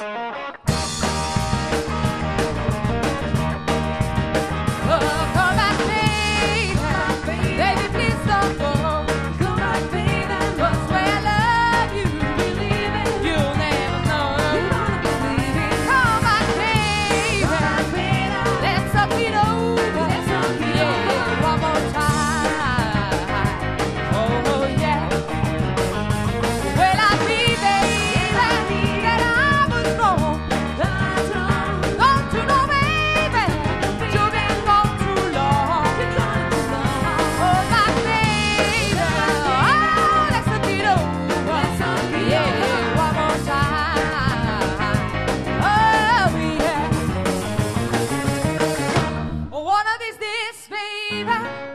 Bye. arriba.